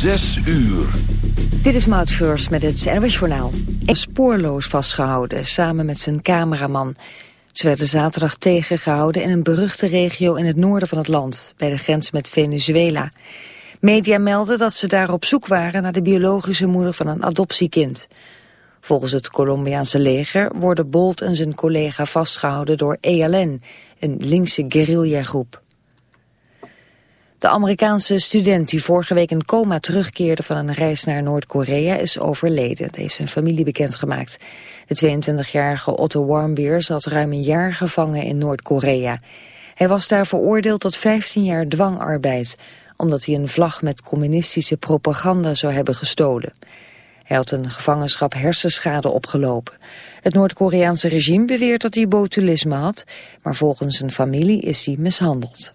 Zes uur. Dit is Maud Schreurs met het NWS Journaal. Spoorloos vastgehouden, samen met zijn cameraman. Ze werden zaterdag tegengehouden in een beruchte regio in het noorden van het land, bij de grens met Venezuela. Media melden dat ze daar op zoek waren naar de biologische moeder van een adoptiekind. Volgens het Colombiaanse leger worden Bolt en zijn collega vastgehouden door ELN, een linkse guerrillagroep. De Amerikaanse student die vorige week in coma terugkeerde van een reis naar Noord-Korea is overleden. Dat heeft zijn familie bekendgemaakt. De 22-jarige Otto Warmbier zat ruim een jaar gevangen in Noord-Korea. Hij was daar veroordeeld tot 15 jaar dwangarbeid, omdat hij een vlag met communistische propaganda zou hebben gestolen. Hij had een gevangenschap hersenschade opgelopen. Het Noord-Koreaanse regime beweert dat hij botulisme had, maar volgens zijn familie is hij mishandeld.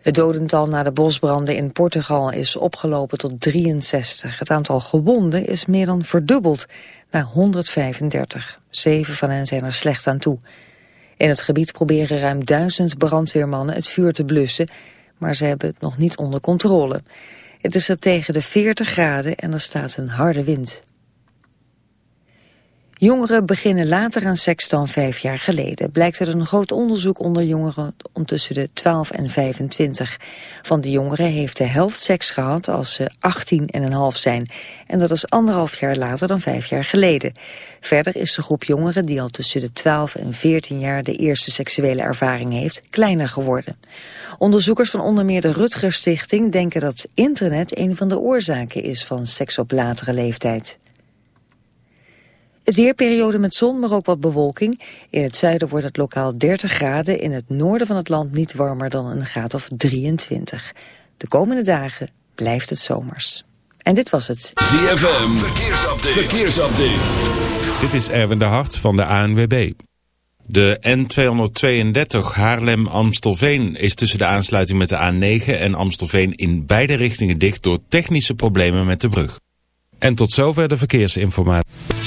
Het dodental na de bosbranden in Portugal is opgelopen tot 63. Het aantal gewonden is meer dan verdubbeld naar 135. Zeven van hen zijn er slecht aan toe. In het gebied proberen ruim duizend brandweermannen het vuur te blussen, maar ze hebben het nog niet onder controle. Het is er tegen de 40 graden en er staat een harde wind. Jongeren beginnen later aan seks dan vijf jaar geleden. Blijkt uit een groot onderzoek onder jongeren om tussen de 12 en 25. Van de jongeren heeft de helft seks gehad als ze 18 en een half zijn. En dat is anderhalf jaar later dan vijf jaar geleden. Verder is de groep jongeren die al tussen de 12 en 14 jaar de eerste seksuele ervaring heeft, kleiner geworden. Onderzoekers van onder meer de Rutgers Stichting denken dat internet een van de oorzaken is van seks op latere leeftijd. Het weerperiode met zon, maar ook wat bewolking. In het zuiden wordt het lokaal 30 graden. In het noorden van het land niet warmer dan een graad of 23. De komende dagen blijft het zomers. En dit was het. ZFM, verkeersupdate. verkeersupdate. Dit is Erwin de Hart van de ANWB. De N232 Haarlem-Amstelveen is tussen de aansluiting met de A9 en Amstelveen in beide richtingen dicht door technische problemen met de brug. En tot zover de verkeersinformatie.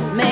Me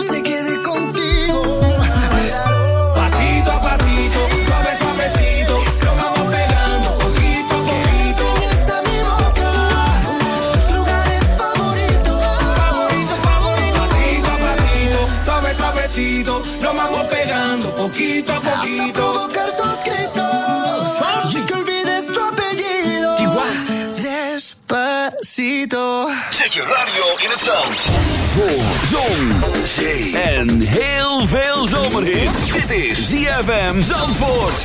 in het zand. Voor zon, zee en heel veel zomerhit. Dit is ZFM Zandvoort.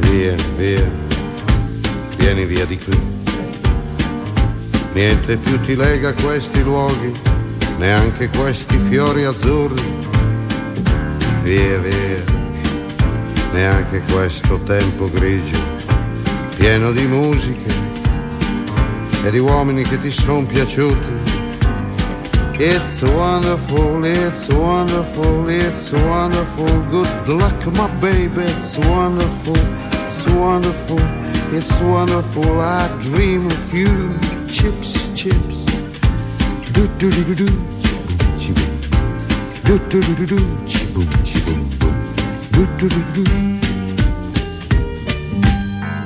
Vieni, via, vieni via di qui. Niente più ti lega questi luoghi, neanche questi fiori azzurri. Via, via, neanche questo tempo grigio, pieno di musiche e di uomini che ti sono piaciuti. It's wonderful, it's wonderful, it's wonderful. Good luck, my baby, it's wonderful, it's wonderful, it's wonderful. I dream of you, chips, chips. Do do do do do, chiboom, chiboom. Do do do do do, chiboom, chiboom, boom. Do do do do do.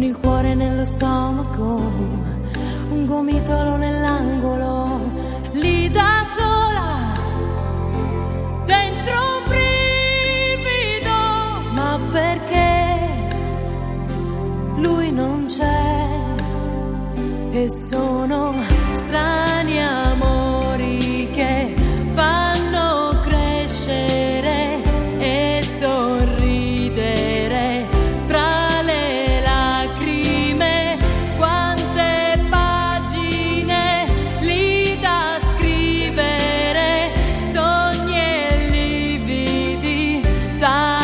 con il cuore nello stomaco, un gomitolo nell'angolo, lì da sola, dentro un brivido, ma perché lui non c'è? E sono strani amori lividi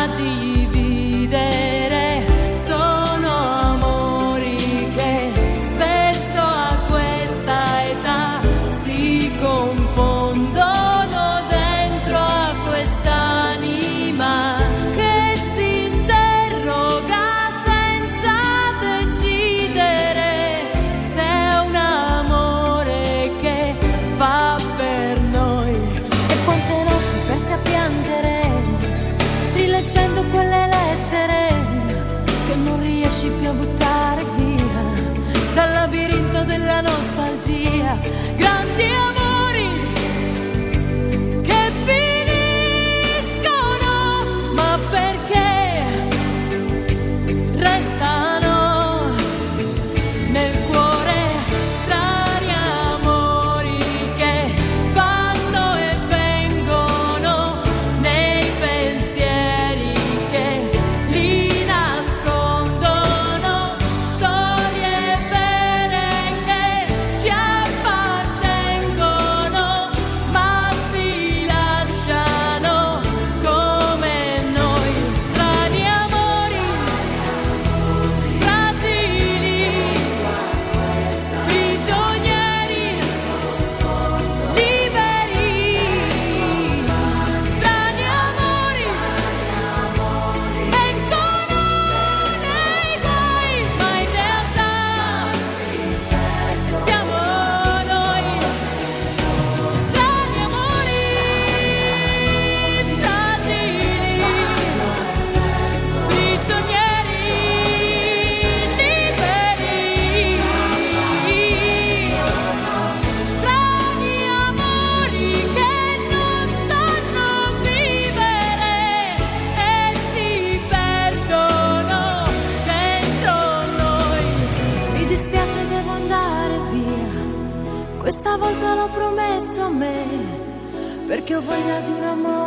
voglia di un amore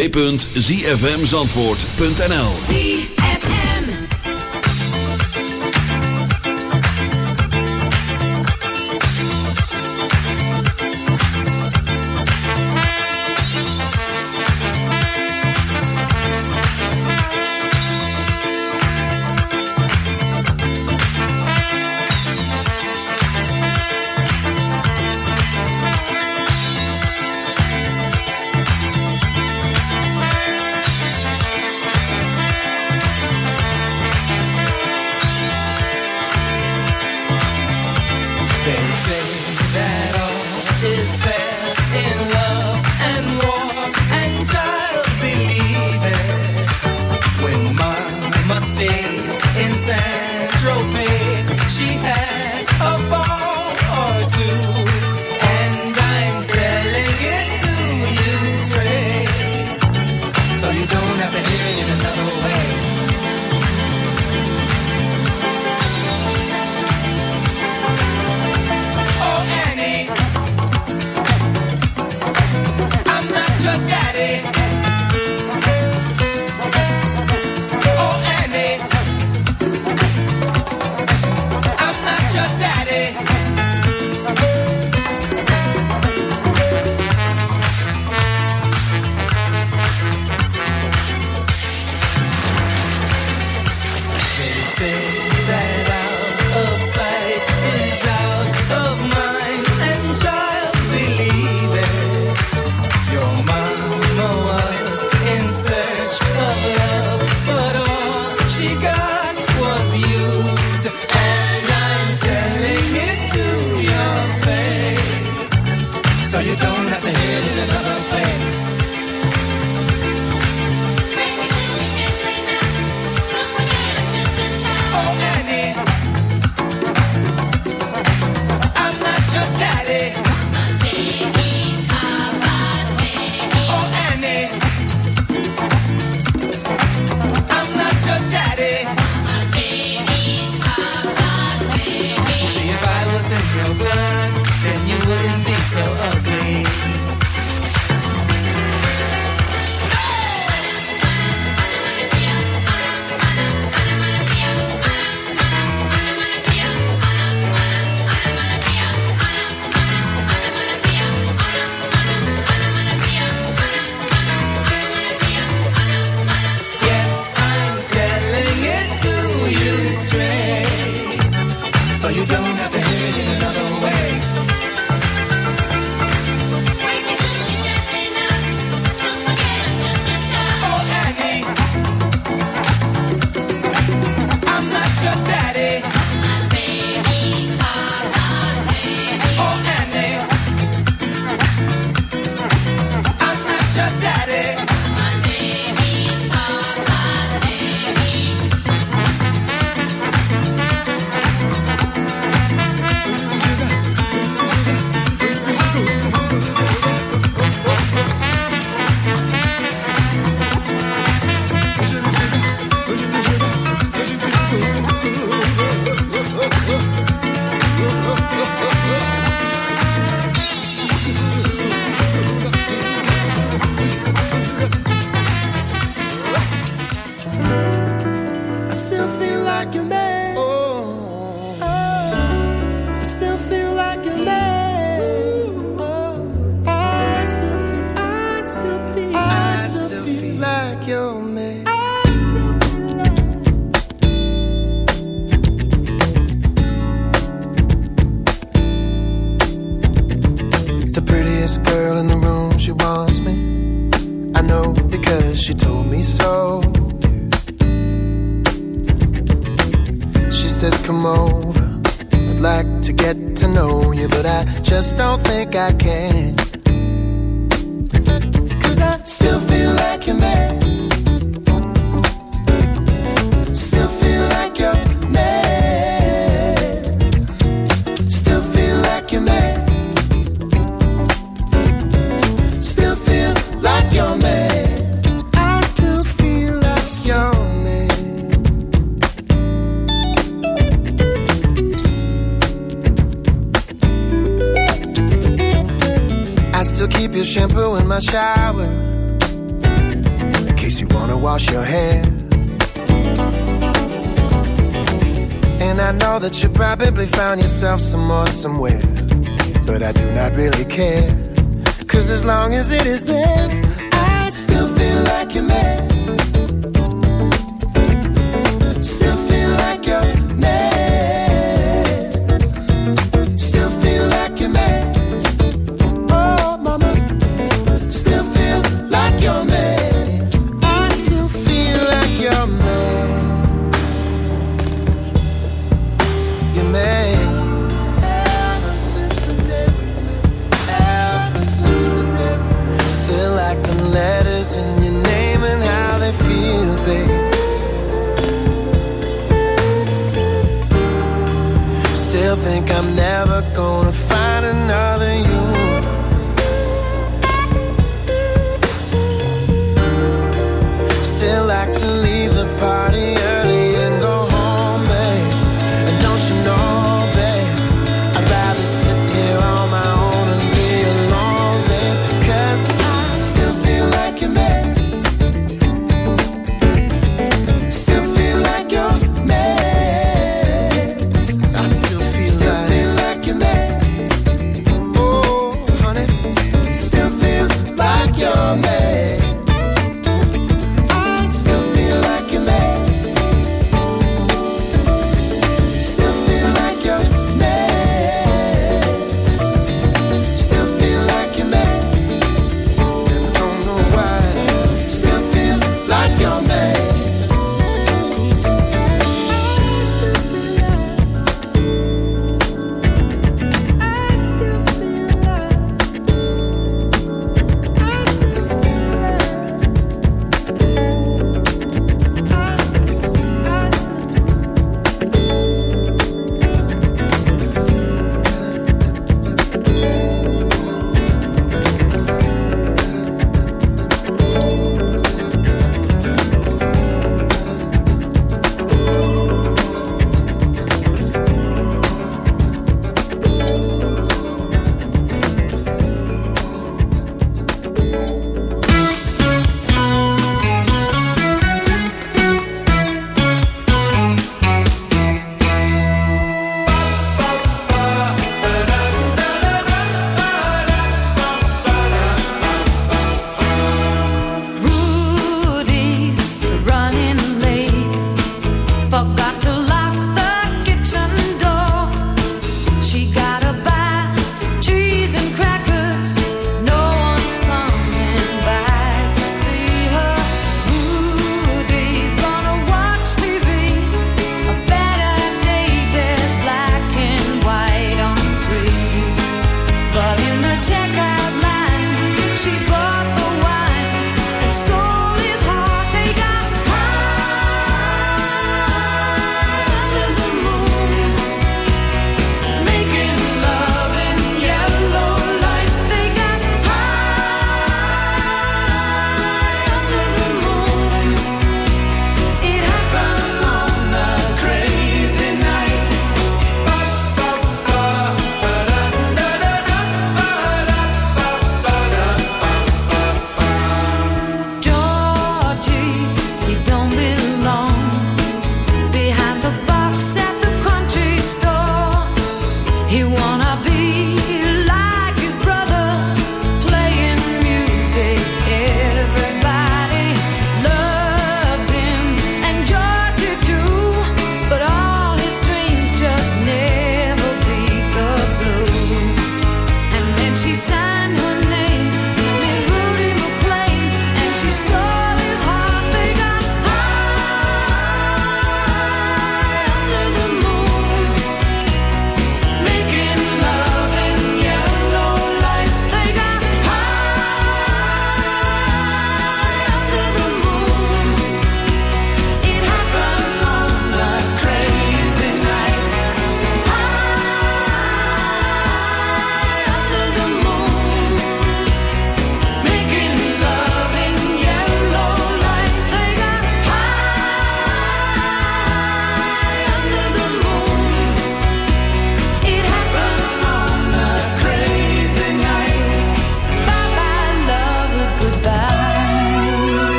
www.zfmzandvoort.nl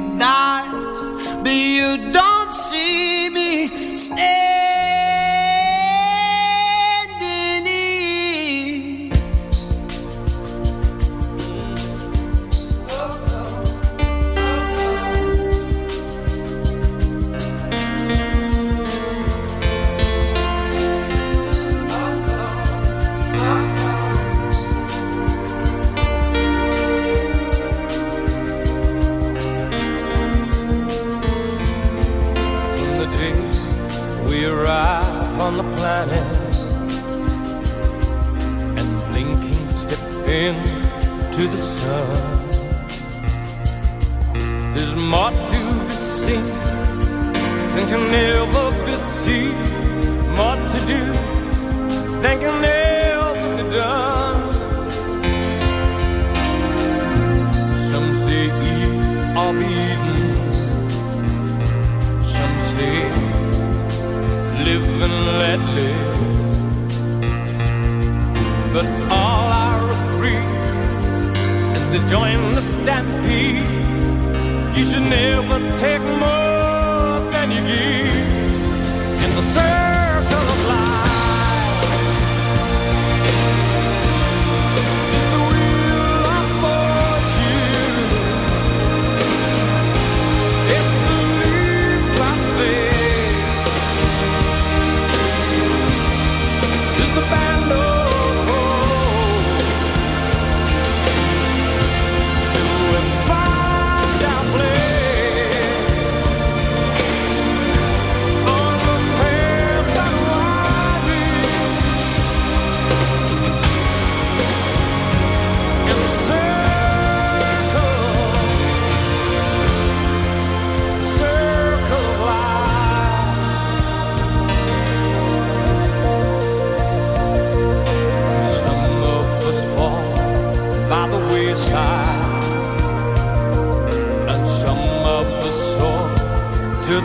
Die. shining and blinking step into the sun. There's more to be seen than can ever be seen, more to do than can ever. Let live, But all I agree is to join the stampede. You should never take more.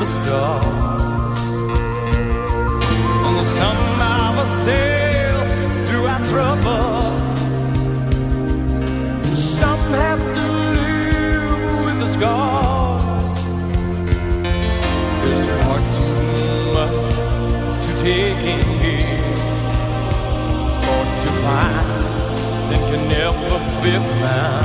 the stars. On the sun, I sail through our trouble. Some have to live with the scars. There's far too much to take in here, or to find that can never be found.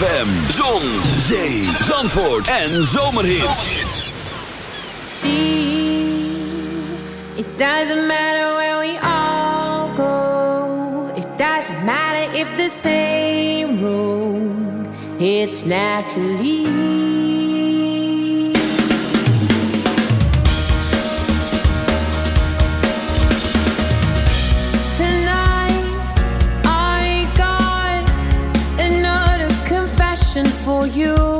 ZFM, Zon, Zee, Zandvoort en Zomerhits. See, it doesn't matter where we all go. It doesn't matter if the same room It's naturally. for you.